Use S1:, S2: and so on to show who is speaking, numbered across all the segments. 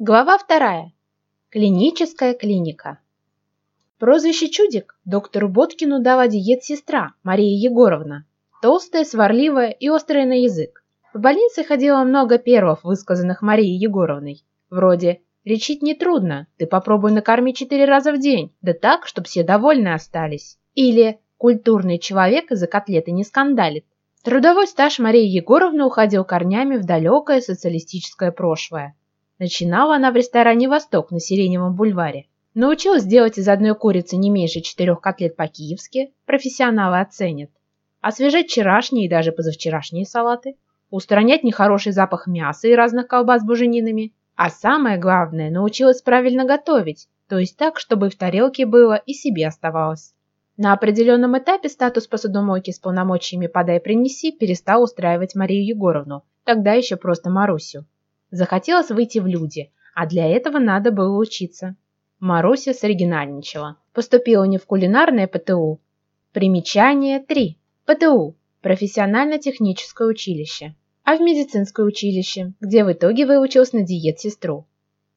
S1: Глава вторая. Клиническая клиника. Прозвище «Чудик» доктору Боткину дала диет-сестра Мария Егоровна. Толстая, сварливая и острая на язык. В больнице ходило много первых, высказанных Марией Егоровной. Вроде «Лечить нетрудно, ты попробуй накорми четыре раза в день, да так, чтобы все довольны остались». Или «Культурный человек из-за котлеты не скандалит». Трудовой стаж Марии Егоровны уходил корнями в далекое социалистическое прошлое. Начинала она в ресторане «Восток» на Сиреневом бульваре. Научилась делать из одной курицы не меньше четырех котлет по-киевски, профессионалы оценят. Освежать вчерашние и даже позавчерашние салаты. Устранять нехороший запах мяса и разных колбас с буженинами. А самое главное, научилась правильно готовить, то есть так, чтобы в тарелке было и себе оставалось. На определенном этапе статус посудомойки с полномочиями «подай-принеси» перестал устраивать Марию Егоровну, тогда еще просто Марусю. Захотелось выйти в люди, а для этого надо было учиться. Маруся соригинальничала. Поступила не в кулинарное ПТУ. Примечание 3. ПТУ. Профессионально-техническое училище. А в медицинское училище, где в итоге выучилась на диет-сестру.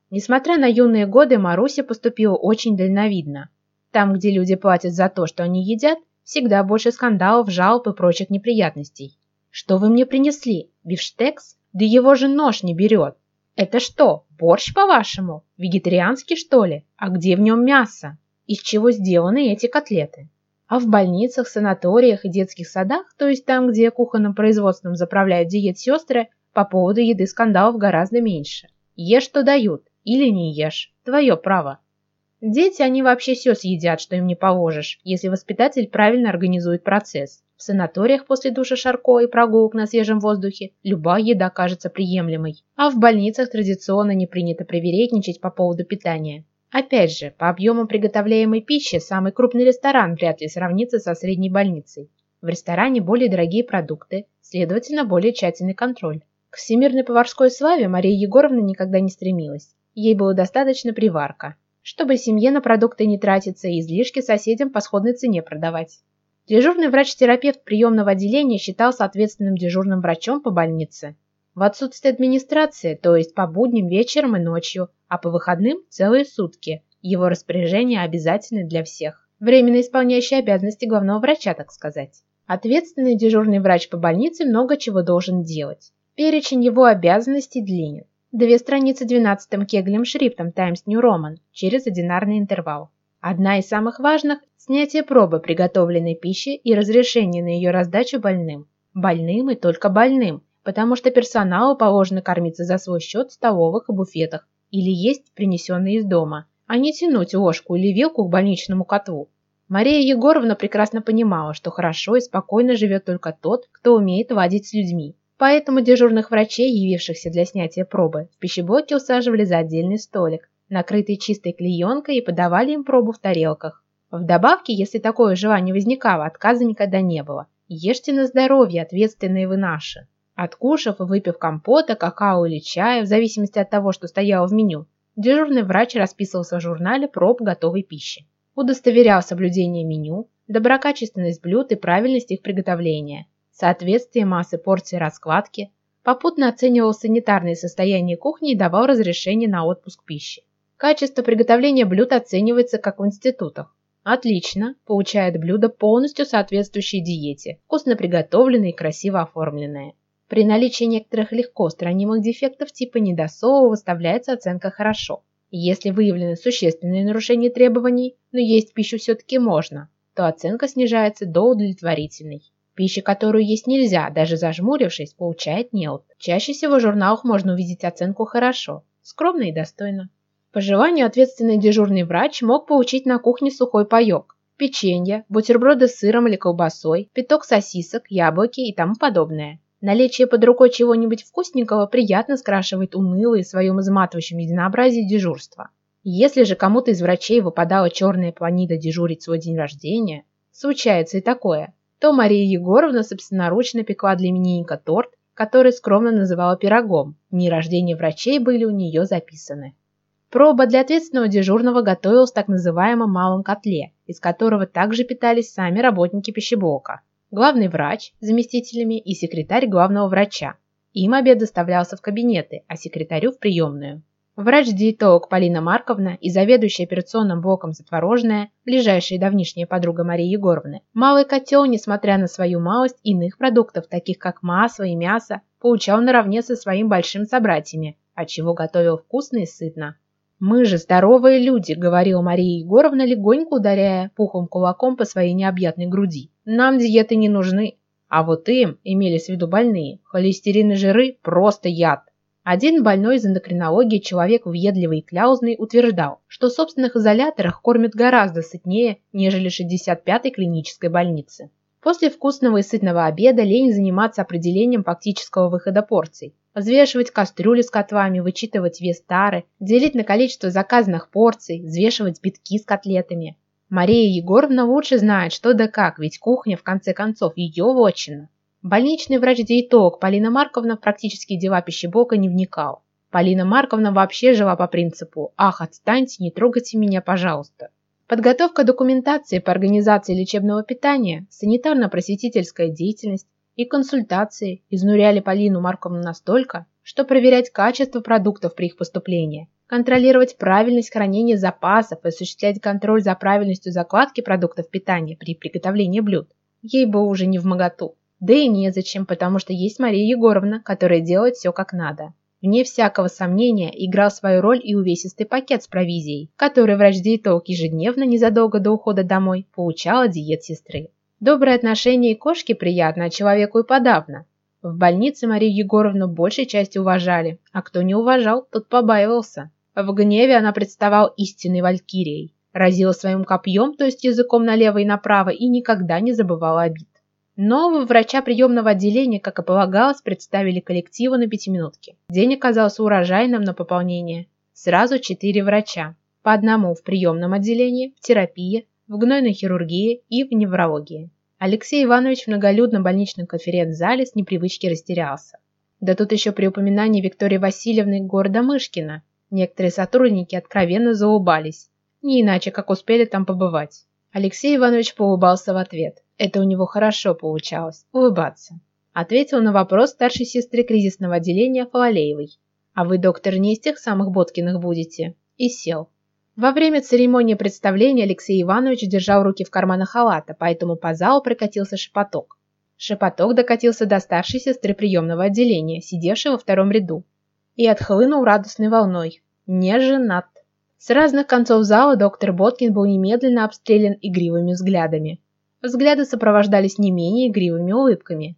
S1: Несмотря на юные годы, Маруся поступила очень дальновидно. Там, где люди платят за то, что они едят, всегда больше скандалов, жалоб и прочих неприятностей. Что вы мне принесли? Бифштекс? Да его же нож не берет. Это что, борщ, по-вашему? Вегетарианский, что ли? А где в нем мясо? Из чего сделаны эти котлеты? А в больницах, санаториях и детских садах, то есть там, где кухонным производством заправляют диет-сестры, по поводу еды скандалов гораздо меньше. Ешь, что дают, или не ешь. Твое право. Дети, они вообще все съедят, что им не положишь, если воспитатель правильно организует процесс. В санаториях после душа Шарко и прогулок на свежем воздухе любая еда кажется приемлемой, а в больницах традиционно не принято привередничать по поводу питания. Опять же, по объему приготовляемой пищи самый крупный ресторан вряд ли сравнится со средней больницей. В ресторане более дорогие продукты, следовательно, более тщательный контроль. К всемирной поварской славе Мария Егоровна никогда не стремилась. Ей было достаточно приварка, чтобы семье на продукты не тратиться и излишки соседям по сходной цене продавать. Дежурный врач-терапевт приемного отделения считался ответственным дежурным врачом по больнице. В отсутствие администрации, то есть по будням вечером и ночью, а по выходным целые сутки. Его распоряжения обязательны для всех. Временно исполняющий обязанности главного врача, так сказать. Ответственный дежурный врач по больнице много чего должен делать. Перечень его обязанностей длинен. Две страницы 12 кеглем шрифтом Times New Roman через одинарный интервал. Одна из самых важных – снятие пробы приготовленной пищи и разрешение на ее раздачу больным. Больным и только больным, потому что персоналу положено кормиться за свой счет в столовых и буфетах или есть принесенные из дома, а не тянуть ложку или вилку к больничному котлу. Мария Егоровна прекрасно понимала, что хорошо и спокойно живет только тот, кто умеет ладить с людьми. Поэтому дежурных врачей, явившихся для снятия пробы, в пищеблоке усаживали за отдельный столик, накрытые чистой клеенкой и подавали им пробу в тарелках. В добавке, если такое желание возникало, отказа никогда не было. Ешьте на здоровье, ответственные вы наши. Откушав и выпив компота, какао или чая, в зависимости от того, что стояло в меню, дежурный врач расписывался в журнале проб готовой пищи. Удостоверял соблюдение меню, доброкачественность блюд и правильность их приготовления, соответствие массы порций раскладки, попутно оценивал санитарное состояние кухни и давал разрешение на отпуск пищи. Качество приготовления блюд оценивается как в институтах. Отлично, получает блюдо полностью соответствующей диете, вкусно приготовленное и красиво оформленное. При наличии некоторых легко устранимых дефектов типа недосова выставляется оценка «хорошо». Если выявлены существенные нарушения требований, но есть пищу все-таки можно, то оценка снижается до удовлетворительной. Пища, которую есть нельзя, даже зажмурившись, получает неуд. Чаще всего в журналах можно увидеть оценку «хорошо», скромно и достойно. По желанию ответственный дежурный врач мог получить на кухне сухой паек, печенье, бутерброды с сыром или колбасой, пяток сосисок, яблоки и тому подобное. Наличие под рукой чего-нибудь вкусненького приятно скрашивает унылые в своем изматывающем единообразии дежурства. Если же кому-то из врачей выпадала черная планида дежурить свой день рождения, случается и такое, то Мария Егоровна собственноручно пекла для именинника торт, который скромно называла пирогом. Дни рождения врачей были у нее записаны. Проба для ответственного дежурного готовилась в так называемом малом котле, из которого также питались сами работники пищеблока. Главный врач, заместителями и секретарь главного врача. Им обед доставлялся в кабинеты, а секретарю в приемную. Врач-диетолог Полина Марковна и заведующая операционным блоком Затворожная, ближайшая и давнишняя подруга Марии Егоровны, малый котел, несмотря на свою малость иных продуктов, таких как масло и мясо, получал наравне со своими большими собратьями, отчего готовил вкусно и сытно. «Мы же здоровые люди», — говорила Мария Егоровна, легонько ударяя пухом кулаком по своей необъятной груди. «Нам диеты не нужны. А вот им, имелись в виду больные, холестерин и жиры – просто яд. Один больной из эндокринологии, человек въедливый и кляузный, утверждал, что в собственных изоляторах кормят гораздо сытнее, нежели 65-й клинической больнице. После вкусного и сытного обеда лень заниматься определением фактического выхода порций. Взвешивать кастрюли с котлами, вычитывать вес тары, делить на количество заказанных порций, взвешивать битки с котлетами. Мария Егоровна лучше знает, что да как, ведь кухня, в конце концов, ее вотчина. Больничный врач-диетолог Полина Марковна в практические дела пищеблока не вникал. Полина Марковна вообще жила по принципу «Ах, отстаньте, не трогайте меня, пожалуйста». Подготовка документации по организации лечебного питания, санитарно-просветительская деятельность и консультации изнуряли Полину Марковну настолько, что проверять качество продуктов при их поступлении, контролировать правильность хранения запасов и осуществлять контроль за правильностью закладки продуктов питания при приготовлении блюд ей было уже не в моготу. Да и незачем, потому что есть Мария Егоровна, которая делает все как надо. Вне всякого сомнения играл свою роль и увесистый пакет с провизией, который врач-диетолог ежедневно, незадолго до ухода домой, получал от диет сестры. Доброе отношение и кошке приятно, а человеку и подавно. В больнице Марию Егоровну большей части уважали, а кто не уважал, тот побаивался. В гневе она представал истинной валькирией, разила своим копьем, то есть языком налево и направо, и никогда не забывала обид. Нового врача приемного отделения, как и полагалось, представили коллективу на пятиминутке. День оказался урожайным на пополнение. Сразу четыре врача. По одному в приемном отделении, в терапии, в гнойной хирургии и в неврологии. Алексей Иванович в многолюдном больничном конференц-зале с непривычки растерялся. Да тут еще при упоминании Виктории Васильевны города Мышкина некоторые сотрудники откровенно заулыбались. Не иначе, как успели там побывать. Алексей Иванович поулыбался в ответ. Это у него хорошо получалось – улыбаться. Ответил на вопрос старшей сестры кризисного отделения Фалалеевой. «А вы, доктор, не из тех самых Боткиных будете?» И сел. Во время церемонии представления Алексей Иванович держал руки в карманах халата, поэтому по залу прокатился шепоток. Шепоток докатился до старшей сестры приемного отделения, сидевшей во втором ряду, и отхлынул радостной волной. Не женат. С разных концов зала доктор Боткин был немедленно обстрелян игривыми взглядами. Взгляды сопровождались не менее игривыми улыбками.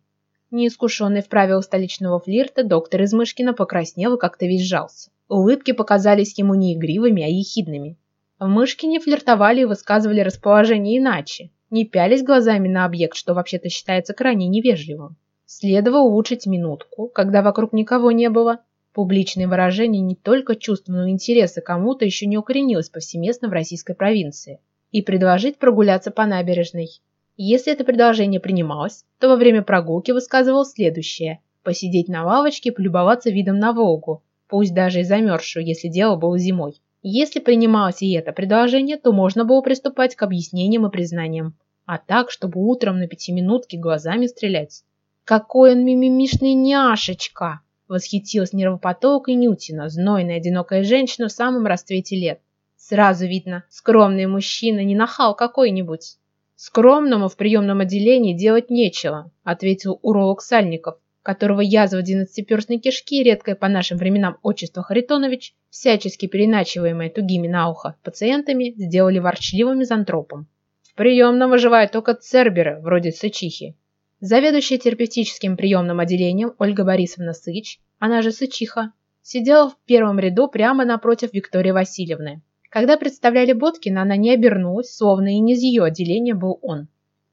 S1: Неискушенный в правилах столичного флирта, доктор из Мышкина покраснел и как-то весь сжался. Улыбки показались ему не игривыми, а ехидными. В Мышкине флиртовали и высказывали расположение иначе, не пялись глазами на объект, что вообще-то считается крайне невежливым. Следовало улучшить минутку, когда вокруг никого не было. Публичное выражение не только чувственного интереса кому-то еще не укоренилось повсеместно в российской провинции. И предложить прогуляться по набережной. Если это предложение принималось, то во время прогулки высказывал следующее – посидеть на лавочке и полюбоваться видом на Волгу, пусть даже и замерзшую, если дело было зимой. Если принималось и это предложение, то можно было приступать к объяснениям и признаниям. А так, чтобы утром на пятиминутке глазами стрелять. «Какой он мимимишный няшечка!» Восхитилась нервопотолкой Нютина, знойная одинокая женщина в самом расцвете лет. Сразу видно, скромный мужчина, не нахал какой-нибудь. «Скромному в приемном отделении делать нечего», ответил уролог Сальников, которого язва двенадцатиперстной кишки, редкое по нашим временам отчество Харитонович, всячески переначиваемое тугими на ухо пациентами, сделали ворчливым мизантропом. В приемном выживают только церберы, вроде Сычихи. Заведующая терапевтическим приемным отделением Ольга Борисовна Сыч, она же Сычиха, сидела в первом ряду прямо напротив Виктории Васильевны. Когда представляли Боткина, она не обернулась, словно и не из ее отделения был он.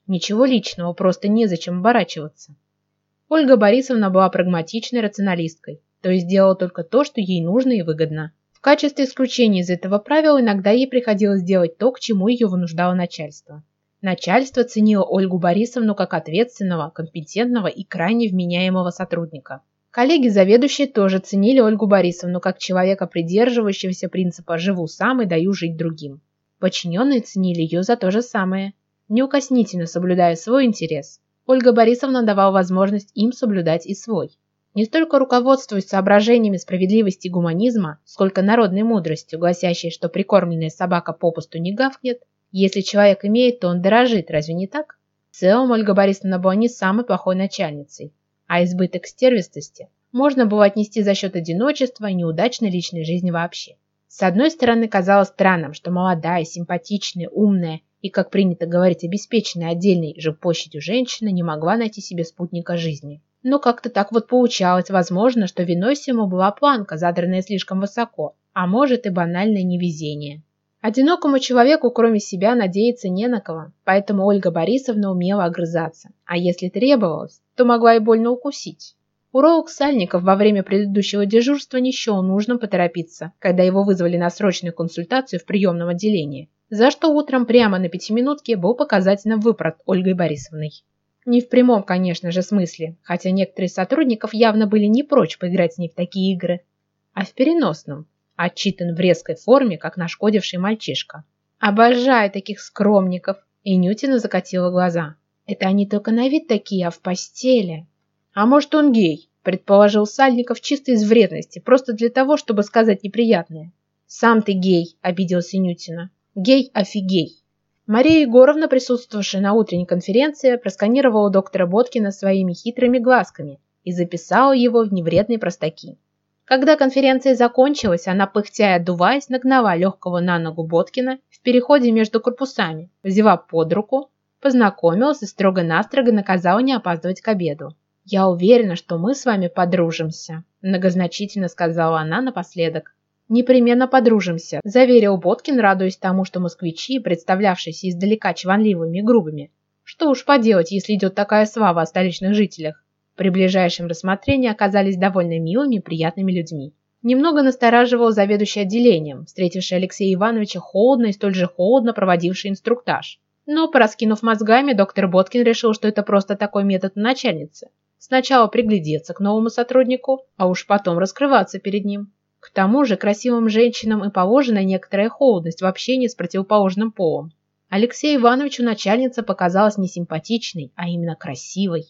S1: Ничего личного, просто незачем оборачиваться. Ольга Борисовна была прагматичной рационалисткой, то есть делала только то, что ей нужно и выгодно. В качестве исключения из этого правила иногда ей приходилось делать то, к чему ее вынуждало начальство. Начальство ценило Ольгу Борисовну как ответственного, компетентного и крайне вменяемого сотрудника. Коллеги-заведующие тоже ценили Ольгу Борисовну как человека, придерживающегося принципа «живу сам и даю жить другим». Подчиненные ценили ее за то же самое. Неукоснительно соблюдая свой интерес, Ольга Борисовна давала возможность им соблюдать и свой. Не столько руководствуясь соображениями справедливости и гуманизма, сколько народной мудростью, гласящей, что прикормленная собака попусту не гавкнет, если человек имеет, то он дорожит, разве не так? В целом Ольга Борисовна была не самой плохой начальницей, а избыток стервистости можно было отнести за счет одиночества и неудачной личной жизни вообще. С одной стороны, казалось странным, что молодая, симпатичная, умная и, как принято говорить, обеспеченная отдельной же площадью женщина не могла найти себе спутника жизни. Но как-то так вот получалось, возможно, что виной всему была планка, задранная слишком высоко, а может и банальное невезение. Одинокому человеку, кроме себя, надеяться не на кого, поэтому Ольга Борисовна умела огрызаться, а если требовалось, то могла и больно укусить. Уролог Сальников во время предыдущего дежурства не счел нужным поторопиться, когда его вызвали на срочную консультацию в приемном отделении, за что утром прямо на пятиминутке был показательно выпрат Ольгой Борисовной. Не в прямом, конечно же, смысле, хотя некоторые сотрудников явно были не прочь поиграть с ней в такие игры, а в переносном, отчитан в резкой форме, как нашкодивший мальчишка. Обожаю таких скромников, и Нютина закатила глаза. Это они только на вид такие, а в постели... А может, он гей, предположил Сальников чисто из вредности, просто для того, чтобы сказать неприятное. Сам ты гей, обиделся Нютина. Гей офигей. Мария Егоровна, присутствовавшая на утренней конференции, просканировала доктора Боткина своими хитрыми глазками и записала его в невредные простаки. Когда конференция закончилась, она, пыхтя и отдуваясь, нагнала легкого на ногу Боткина в переходе между корпусами, взяла под руку, познакомилась и строго-настрого наказала не опаздывать к обеду. «Я уверена, что мы с вами подружимся», – многозначительно сказала она напоследок. «Непременно подружимся», – заверил Боткин, радуясь тому, что москвичи, представлявшиеся издалека чванливыми и грубыми. Что уж поделать, если идет такая слава о столичных жителях. При ближайшем рассмотрении оказались довольно милыми и приятными людьми. Немного настораживал заведующий отделением, встретивший Алексея Ивановича холодно и столь же холодно проводивший инструктаж. Но, пораскинув мозгами, доктор Боткин решил, что это просто такой метод начальницы. Сначала приглядеться к новому сотруднику, а уж потом раскрываться перед ним. К тому же красивым женщинам и положена некоторая холодность в общении с противоположным полом. Алексею Ивановичу начальница показалась не симпатичной, а именно красивой.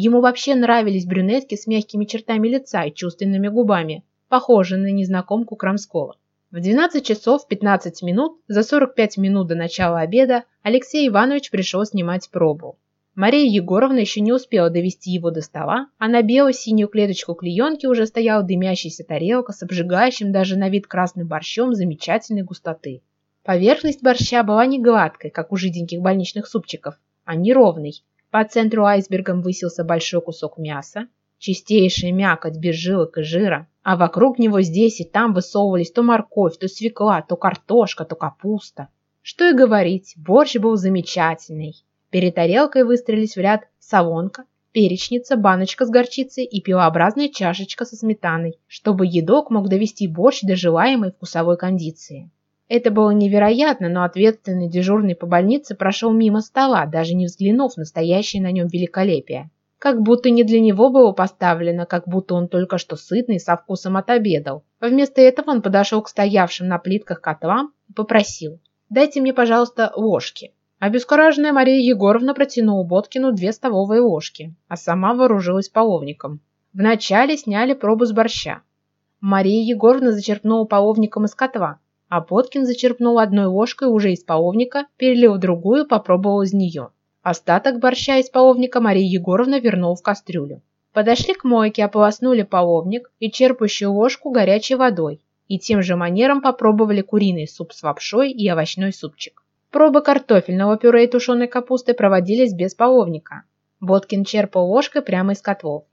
S1: Ему вообще нравились брюнетки с мягкими чертами лица и чувственными губами, похожие на незнакомку Крамского. В 12 часов 15 минут, за 45 минут до начала обеда, Алексей Иванович пришел снимать пробу. Мария Егоровна еще не успела довести его до стола, а на бело-синюю клеточку клеенки уже стояла дымящаяся тарелка с обжигающим даже на вид красным борщом замечательной густоты. Поверхность борща была не гладкой, как у жиденьких больничных супчиков, а неровной. По центру айсбергом высился большой кусок мяса, чистейшая мякоть без жилок и жира, а вокруг него здесь и там высовывались то морковь, то свекла, то картошка, то капуста. Что и говорить, борщ был замечательный. Перед тарелкой выстроились в ряд солонка, перечница, баночка с горчицей и пилообразная чашечка со сметаной, чтобы едок мог довести борщ до желаемой вкусовой кондиции. Это было невероятно, но ответственный дежурный по больнице прошел мимо стола, даже не взглянув на стоящее на нем великолепие. Как будто не для него было поставлено, как будто он только что сытный со вкусом отобедал. Вместо этого он подошел к стоявшим на плитках котлам и попросил «Дайте мне, пожалуйста, ложки». Обескураженная Мария Егоровна протянула Боткину две столовые ложки, а сама вооружилась половником. Вначале сняли пробу с борща. Мария Егоровна зачерпнула половником из котла, а Боткин зачерпнул одной ложкой уже из половника, перелил другую, попробовал из нее. Остаток борща из половника Мария Егоровна вернула в кастрюлю. Подошли к мойке, ополоснули половник и черпающую ложку горячей водой, и тем же манером попробовали куриный суп с лапшой и овощной супчик. Пробы картофельного пюре и тушеной капусты проводились без половника. Боткин черпал ложкой прямо из котлов.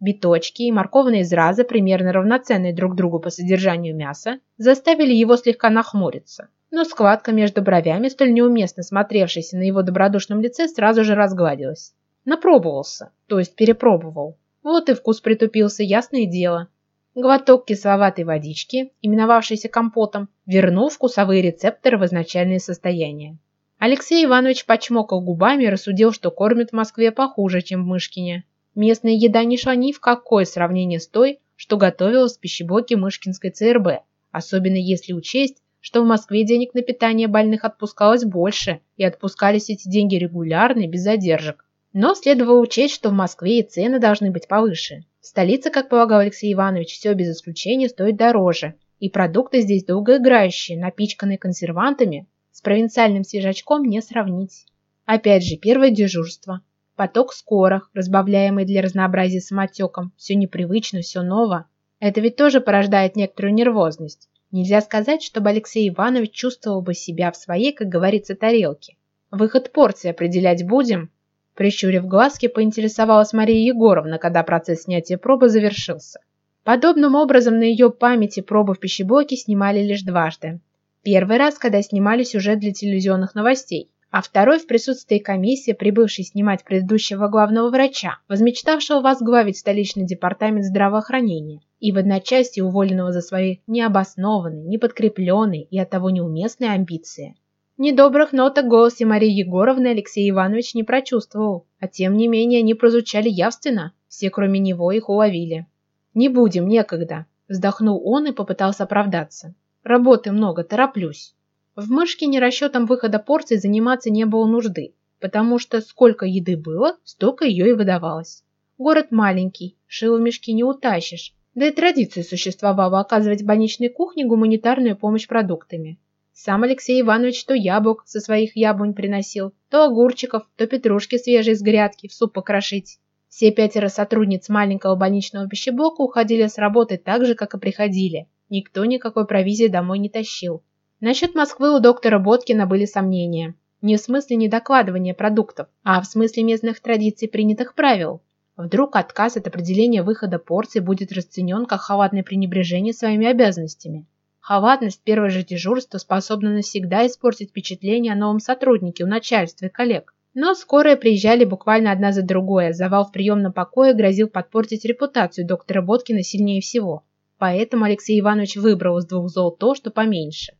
S1: Биточки и морковные изразы, примерно равноценные друг другу по содержанию мяса, заставили его слегка нахмуриться. Но складка между бровями, столь неуместно смотревшаяся на его добродушном лице, сразу же разгладилась. Напробовался, то есть перепробовал. Вот и вкус притупился, ясное дело. Глоток кисловатой водички, именовавшейся компотом, вернул вкусовые рецепторы в изначальное состояние. Алексей Иванович почмокал губами и рассудил, что кормят в Москве похуже, чем в Мышкине. Местная еда не шла ни в какое сравнение с той, что готовилась в пищеблоке Мышкинской ЦРБ, особенно если учесть, что в Москве денег на питание больных отпускалось больше, и отпускались эти деньги регулярно, без задержек. Но следовало учесть, что в Москве и цены должны быть повыше. В столице, как полагал Алексей Иванович, все без исключения стоит дороже, и продукты здесь долгоиграющие, напичканные консервантами, с провинциальным свежачком не сравнить. Опять же, первое дежурство. Поток скорых, разбавляемый для разнообразия самотеком, все непривычно, все ново. Это ведь тоже порождает некоторую нервозность. Нельзя сказать, чтобы Алексей Иванович чувствовал бы себя в своей, как говорится, тарелке. Выход порции определять будем. Прищурив глазки, поинтересовалась Мария Егоровна, когда процесс снятия пробы завершился. Подобным образом на ее памяти пробы в пищеблоке снимали лишь дважды. Первый раз, когда снимали сюжет для телевизионных новостей, а второй в присутствии комиссии, прибывшей снимать предыдущего главного врача, возмечтавшего возглавить столичный департамент здравоохранения и в одночасье уволенного за свои необоснованные, неподкрепленные и оттого неуместные амбиции. Недобрых ноток голосе Марии Егоровны Алексей Иванович не прочувствовал, а тем не менее они прозвучали явственно, все кроме него их уловили. «Не будем, некогда», – вздохнул он и попытался оправдаться. «Работы много, тороплюсь». В Мышкине расчетом выхода порций заниматься не было нужды, потому что сколько еды было, столько ее и выдавалось. Город маленький, шило в мешки не утащишь, да и традиция существовала оказывать больничной кухне гуманитарную помощь продуктами. Сам Алексей Иванович то яблок со своих яблонь приносил, то огурчиков, то петрушки свежие с грядки в суп покрошить. Все пятеро сотрудниц маленького больничного пищеблока уходили с работы так же, как и приходили. Никто никакой провизии домой не тащил. Насчет Москвы у доктора Боткина были сомнения. Не в смысле недокладывания продуктов, а в смысле местных традиций принятых правил. Вдруг отказ от определения выхода порций будет расценен как халатное пренебрежение своими обязанностями. Халатность первое же дежурство способна навсегда испортить впечатление о новом сотруднике у начальства и коллег. Но скорые приезжали буквально одна за другой, а завал в приемном покое грозил подпортить репутацию доктора Боткина сильнее всего. Поэтому Алексей Иванович выбрал из двух зол то, что поменьше.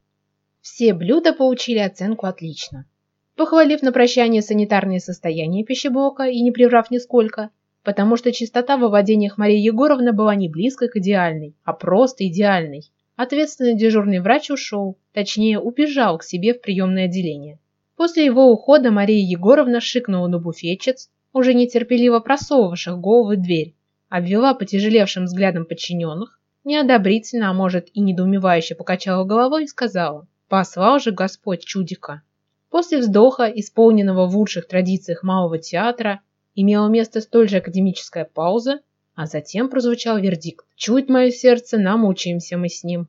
S1: Все блюда получили оценку «отлично». Похвалив на прощание санитарное состояние пищеблока и не приврав нисколько, потому что чистота в выводениях Марии Егоровны была не близкой к идеальной, а просто идеальной. Ответственный дежурный врач ушел, точнее убежал к себе в приемное отделение. После его ухода Мария Егоровна шикнула на буфетчиц, уже нетерпеливо просовывавших головы в дверь, обвела потяжелевшим взглядом подчиненных, неодобрительно, а может и недоумевающе покачала головой и сказала «Послал же Господь чудика». После вздоха, исполненного в лучших традициях малого театра, имела место столь же академическая пауза, а затем прозвучал вердикт «Чуть мое сердце, намучаемся мы с ним».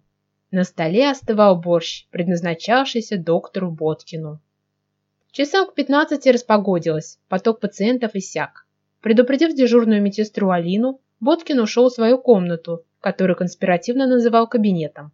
S1: На столе остывал борщ, предназначавшийся доктору Боткину. Часам к 15 распогодилось, поток пациентов иссяк. Предупредив дежурную медсестру Алину, Боткин ушел в свою комнату, которую конспиративно называл кабинетом.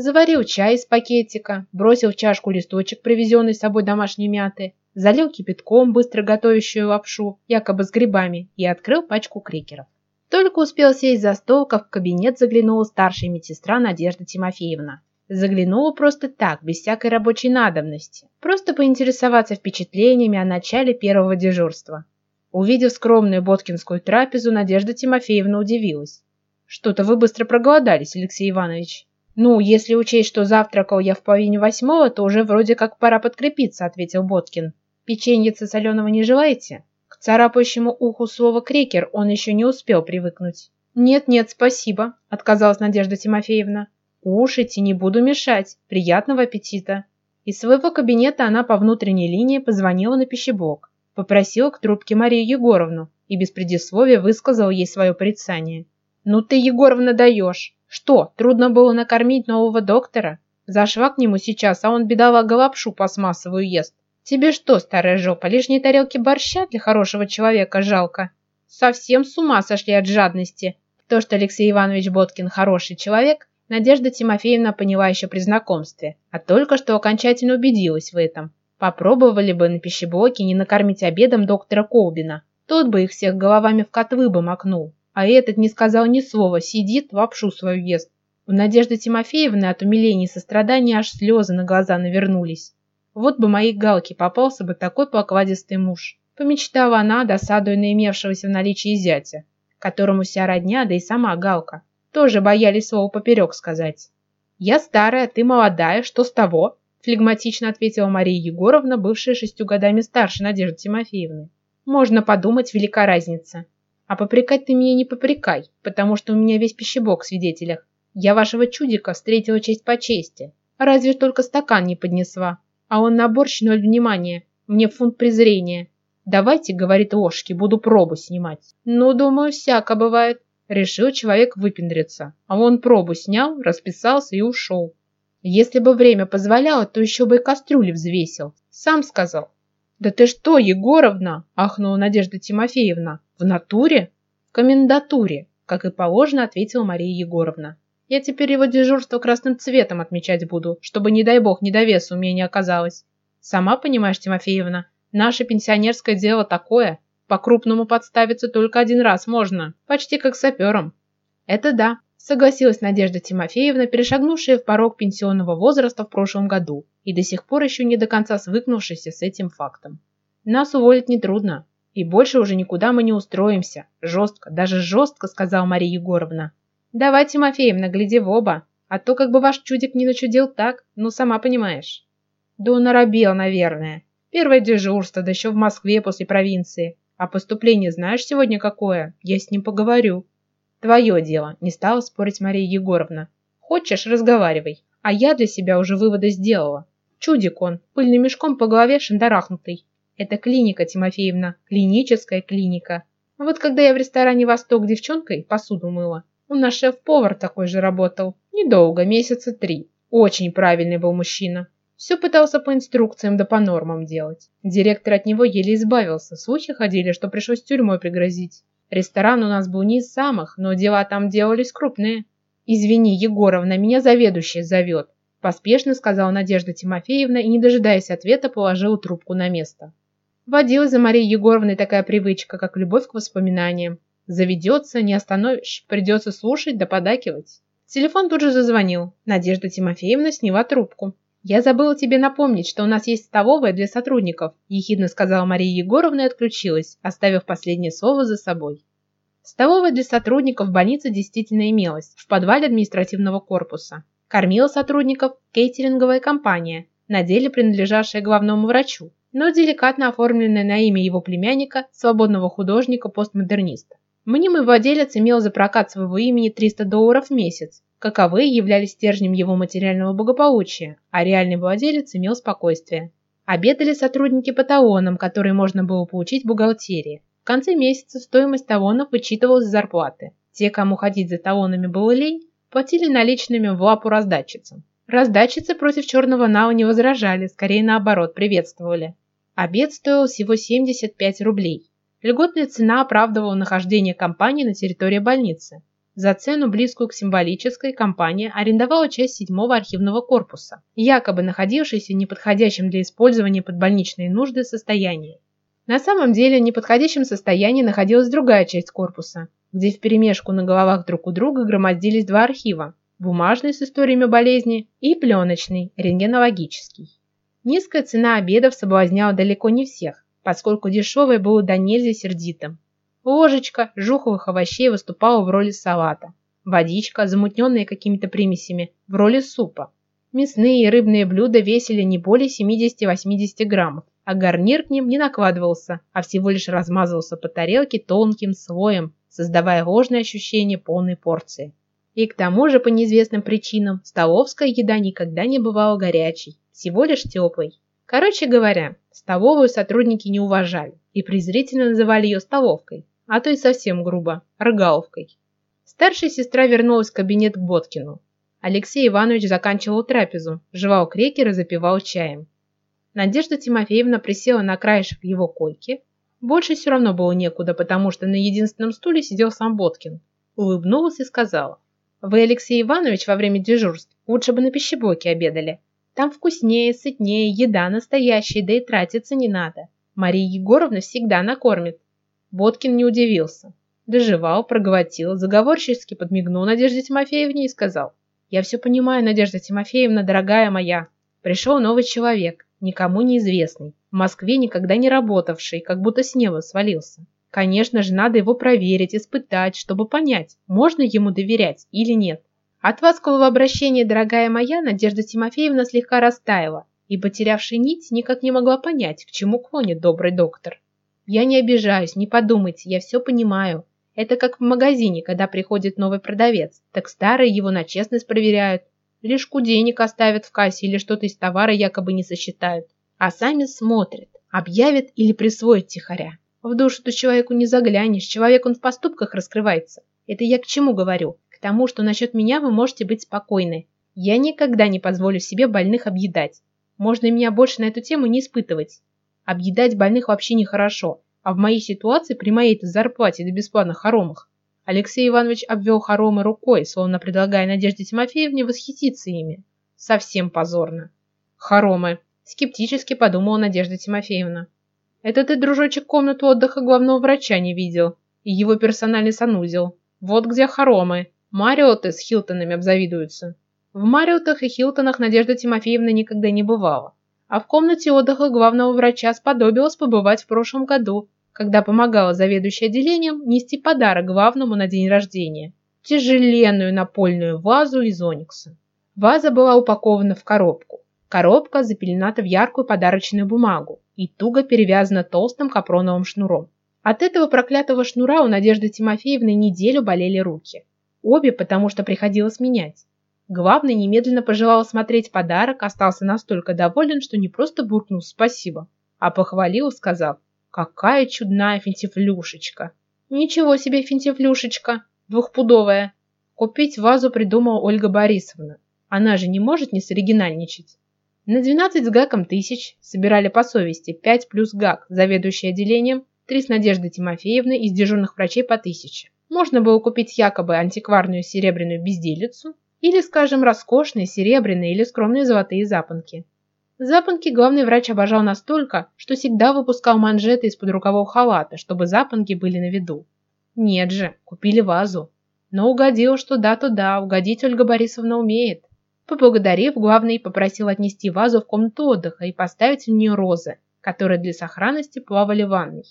S1: Заварил чай из пакетика, бросил в чашку листочек, привезенный с собой домашней мяты, залил кипятком быстро готовящую лапшу, якобы с грибами, и открыл пачку крекеров. Только успел сесть за стол, как в кабинет заглянула старшая медсестра Надежда Тимофеевна. Заглянула просто так, без всякой рабочей надобности. Просто поинтересоваться впечатлениями о начале первого дежурства. Увидев скромную боткинскую трапезу, Надежда Тимофеевна удивилась. «Что-то вы быстро проголодались, Алексей Иванович». «Ну, если учесть, что завтракал я в половине восьмого, то уже вроде как пора подкрепиться», — ответил Боткин. «Печеньица соленого не желаете?» К царапающему уху слова «крекер» он еще не успел привыкнуть. «Нет-нет, спасибо», — отказалась Надежда Тимофеевна. «Кушайте, не буду мешать. Приятного аппетита». Из своего кабинета она по внутренней линии позвонила на пищеблок, попросила к трубке Марию Егоровну и без предисловия высказала ей свое порицание. «Ну ты, Егоровна, даешь! Что, трудно было накормить нового доктора? Зашла к нему сейчас, а он, бедолага, лапшу пластмассовую ест. Тебе что, старая жопа, лишней тарелки борща для хорошего человека жалко? Совсем с ума сошли от жадности. То, что Алексей Иванович Боткин хороший человек, Надежда Тимофеевна поняла еще при знакомстве, а только что окончательно убедилась в этом. Попробовали бы на пищеблоке не накормить обедом доктора Колбина. Тот бы их всех головами в котлы бы макнул. А этот не сказал ни слова, сидит, лапшу свою ест. У Надежды Тимофеевны от умиления и сострадания аж слезы на глаза навернулись. Вот бы моей Галке попался бы такой покладистый муж. Помечтала она, досадуя на имевшегося в наличии зятя, которому вся родня, да и сама Галка, тоже боялись слова поперек сказать. «Я старая, ты молодая, что с того?» флегматично ответила Мария Егоровна, бывшая шестью годами старше Надежды Тимофеевны. Можно подумать, велика разница. А попрекать ты меня не попрекай, потому что у меня весь пищебок в свидетелях. Я вашего чудика встретила честь по чести. Разве только стакан не поднесла. А он на борщ ноль внимания. Мне фунт презрения. Давайте, говорит Ошки, буду пробу снимать. Ну, думаю, всяко бывает. Решил человек выпендриться. А он пробу снял, расписался и ушел. Если бы время позволяло, то еще бы и кастрюли взвесил. Сам сказал. «Да ты что, Егоровна?» – ахнула Надежда Тимофеевна. «В натуре?» «В комендатуре», как и положено, ответила Мария Егоровна. «Я теперь его дежурство красным цветом отмечать буду, чтобы, не дай бог, недовес у меня не оказалось. Сама понимаешь, Тимофеевна, наше пенсионерское дело такое. По-крупному подставиться только один раз можно, почти как сапером». «Это да», согласилась Надежда Тимофеевна, перешагнувшая в порог пенсионного возраста в прошлом году и до сих пор еще не до конца свыкнувшийся с этим фактом. Нас уволить нетрудно, и больше уже никуда мы не устроимся. Жестко, даже жестко, сказала Мария Егоровна. Давай, Тимофеевна, гляди в оба, а то как бы ваш чудик не начудил так, ну сама понимаешь. Да он оробел, наверное. Первое дежурство, да еще в Москве после провинции. А поступление знаешь сегодня какое? Я с ним поговорю. Твое дело, не стала спорить Мария Егоровна. Хочешь, разговаривай. А я для себя уже выводы сделала. Чудик он, пыльным мешком по голове шандарахнутый. Это клиника, Тимофеевна, клиническая клиника. Вот когда я в ресторане «Восток» девчонкой посуду мыла, у нас шеф-повар такой же работал. Недолго, месяца три. Очень правильный был мужчина. Все пытался по инструкциям да по нормам делать. Директор от него еле избавился. Слухи ходили, что пришлось тюрьмой пригрозить. Ресторан у нас был не из самых, но дела там делались крупные. Извини, Егоровна, меня заведующий зовет. Поспешно сказала Надежда Тимофеевна и, не дожидаясь ответа, положила трубку на место. Водилась за Марией Егоровной такая привычка, как любовь к воспоминаниям. Заведется, не остановишь, придется слушать да подакивать. Телефон тут же зазвонил. Надежда Тимофеевна сняла трубку. «Я забыла тебе напомнить, что у нас есть столовая для сотрудников», ехидно сказала Мария Егоровна и отключилась, оставив последнее слово за собой. Столовая для сотрудников больницы действительно имелась в подвале административного корпуса. Кормила сотрудников кейтеринговая компания, на деле принадлежавшая главному врачу, но деликатно оформленная на имя его племянника, свободного художника-постмодерниста. Мнимый владелец имел за прокат своего имени 300 долларов в месяц, каковые являлись стержнем его материального благополучия, а реальный владелец имел спокойствие. Обедали сотрудники по талонам, которые можно было получить в бухгалтерии. В конце месяца стоимость талонов вычитывалась с зарплаты. Те, кому ходить за талонами было лень, платили наличными в лапу раздатчицам. Раздатчицы против черного нала не возражали, скорее наоборот, приветствовали. Обед стоил всего 75 рублей. Льготная цена оправдывала нахождение компании на территории больницы. За цену, близкую к символической, компания арендовала часть седьмого архивного корпуса, якобы находившийся в неподходящем для использования под больничные нужды состоянии. На самом деле, в неподходящем состоянии находилась другая часть корпуса, где вперемешку на головах друг у друга громоздились два архива – бумажный с историями болезни и пленочный, рентгенологический. Низкая цена обедов соблазняла далеко не всех, поскольку дешевое было до нельзя сердитым. Ложечка жуховых овощей выступала в роли салата, водичка, замутненная какими-то примесями, в роли супа. Мясные и рыбные блюда весили не более 70-80 граммов, а гарнир к ним не накладывался, а всего лишь размазывался по тарелке тонким слоем, создавая ложное ощущение полной порции. И к тому же, по неизвестным причинам, столовская еда никогда не бывала горячей, всего лишь теплой. Короче говоря, столовую сотрудники не уважали и презрительно называли ее столовкой, а то и совсем грубо – рыгаловкой. Старшая сестра вернулась в кабинет к Боткину. Алексей Иванович заканчивал трапезу, жевал крекер и запивал чаем. Надежда Тимофеевна присела на краешек его койки, больше все равно было некуда, потому что на единственном стуле сидел сам Боткин. Улыбнулась и сказала. «Вы, Алексей Иванович, во время дежурств лучше бы на пищеблоке обедали. Там вкуснее, сытнее, еда настоящая, да и тратиться не надо. Мария Егоровна всегда накормит». Боткин не удивился. Доживал, проглотил, заговорчески подмигнул Надежде Тимофеевне и сказал. «Я все понимаю, Надежда Тимофеевна, дорогая моя. Пришел новый человек никому неизвестный, в Москве никогда не работавший, как будто с неба свалился. Конечно же, надо его проверить, испытать, чтобы понять, можно ему доверять или нет. От вас обращения, дорогая моя, Надежда Тимофеевна слегка растаяла и, потерявший нить, никак не могла понять, к чему клонит добрый доктор. Я не обижаюсь, не подумайте, я все понимаю. Это как в магазине, когда приходит новый продавец, так старые его на честность проверяют. Лишку денег оставят в кассе или что-то из товара якобы не сосчитают. А сами смотрят, объявят или присвоят тихоря. В душу-то человеку не заглянешь, человек он в поступках раскрывается. Это я к чему говорю? К тому, что насчет меня вы можете быть спокойны. Я никогда не позволю себе больных объедать. Можно меня больше на эту тему не испытывать. Объедать больных вообще нехорошо, а в моей ситуации при моей-то зарплате до бесплатных хоромах. Алексей Иванович обвел хоромы рукой, словно предлагая Надежде Тимофеевне восхититься ими. Совсем позорно. Хоромы. Скептически подумала Надежда Тимофеевна. Это ты, дружочек, комнату отдыха главного врача не видел. И его персональный санузел. Вот где хоромы. Мариоты с Хилтонами обзавидуются. В Мариотах и Хилтонах Надежда Тимофеевна никогда не бывала а в комнате отдыха главного врача сподобилась побывать в прошлом году, когда помогала заведующей отделением нести подарок главному на день рождения – тяжеленную напольную вазу из оникса. Ваза была упакована в коробку. Коробка запелената в яркую подарочную бумагу и туго перевязана толстым капроновым шнуром. От этого проклятого шнура у Надежды Тимофеевны неделю болели руки. Обе, потому что приходилось менять. Главный немедленно пожелал смотреть подарок, остался настолько доволен, что не просто буркнул «спасибо», а похвалил, сказав «какая чудная финтифлюшечка». «Ничего себе финтифлюшечка, двухпудовая». Купить вазу придумала Ольга Борисовна. Она же не может не соригинальничать. На 12 с гаком тысяч собирали по совести 5 плюс гак, заведующий отделением, 3 с Надеждой Тимофеевной из дежурных врачей по тысяче. Можно было купить якобы антикварную серебряную безделицу, или, скажем, роскошные серебряные или скромные золотые запонки. Запонки главный врач обожал настолько, что всегда выпускал манжеты из-под рукавов халата, чтобы запонки были на виду. Нет же, купили вазу. Но угодил, что да, то да, угодить Ольга Борисовна умеет. Поблагодарив, главный попросил отнести вазу в комнату отдыха и поставить в нее розы, которые для сохранности плавали в ванной.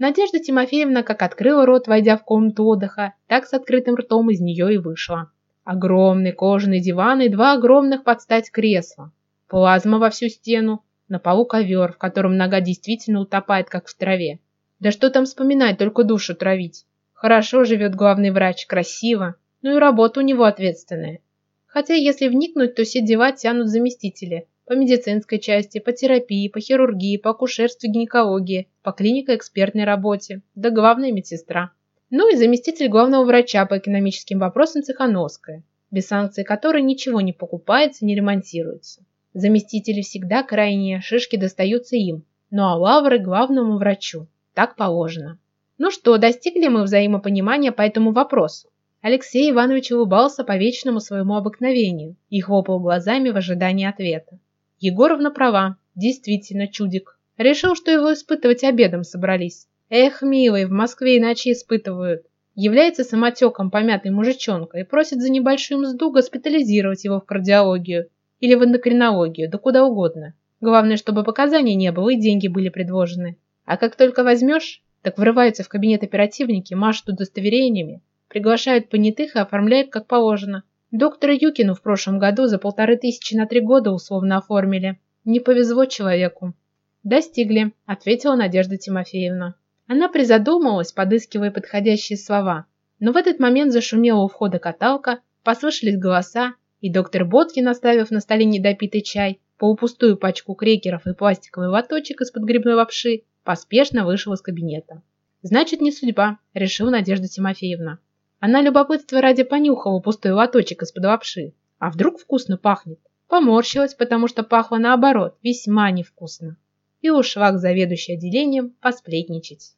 S1: Надежда Тимофеевна как открыла рот, войдя в комнату отдыха, так с открытым ртом из нее и вышла. Огромный кожаный диван и два огромных под стать кресла. Плазма во всю стену. На полу ковер, в котором нога действительно утопает, как в траве. Да что там вспоминать, только душу травить. Хорошо живет главный врач, красиво. Ну и работа у него ответственная. Хотя, если вникнуть, то все дела тянут заместители. По медицинской части, по терапии, по хирургии, по акушерству гинекологии, по клинико-экспертной работе. Да главная медсестра ну и заместитель главного врача по экономическим вопросам Цехановская, без санкций которой ничего не покупается, не ремонтируется. Заместители всегда крайние, шишки достаются им, ну а лавры главному врачу. Так положено. Ну что, достигли мы взаимопонимания по этому вопросу? Алексей Иванович улыбался по вечному своему обыкновению и хлопал глазами в ожидании ответа. Егоровна права, действительно чудик. Решил, что его испытывать обедом собрались. Эх, милый, в Москве иначе испытывают. Является самотеком помятый мужичонка и просит за небольшую мзду госпитализировать его в кардиологию или в эндокринологию, да куда угодно. Главное, чтобы показаний не было и деньги были предложены. А как только возьмешь, так врываются в кабинет оперативники, машут удостоверениями, приглашают понятых и оформляют как положено. Доктора Юкину в прошлом году за полторы тысячи на три года условно оформили. Не повезло человеку. Достигли, ответила Надежда Тимофеевна. Она призадумалась, подыскивая подходящие слова, но в этот момент зашумела у входа каталка, послышались голоса, и доктор Боткин, оставив на столе недопитый чай, полупустую пачку крекеров и пластиковый лоточек из-под грибной лапши, поспешно вышел из кабинета. «Значит, не судьба», — решила Надежда Тимофеевна. Она любопытство ради понюхала пустой лоточек из-под лапши. А вдруг вкусно пахнет? Поморщилась, потому что пахло наоборот, весьма невкусно и ушла к заведующей отделением посплетничать.